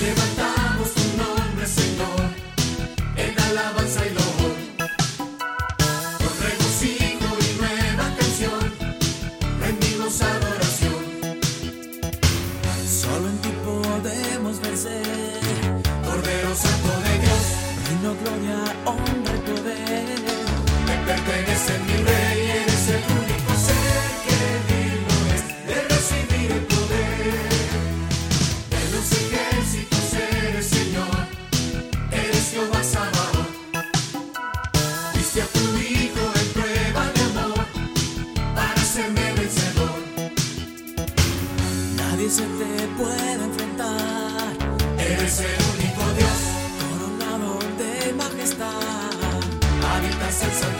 Levantamos tu nombre, Señor, en alabanza y loco. Con y nueva tensión, benditos adoración. Solo en ti podemos vencer, cordero saco de Dios, vino gloria. se te pueda enfrentar. Eres el único Dios, coronado de majestad. Habitas el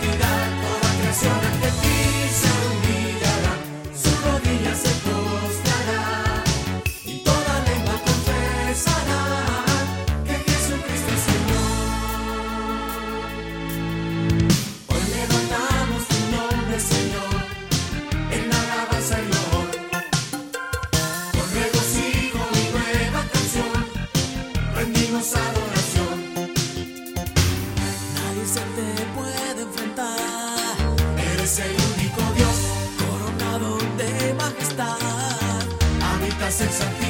nadie se te puede enfrentar. Eres el único Dios, coronado de majestad. Habitas el santuario.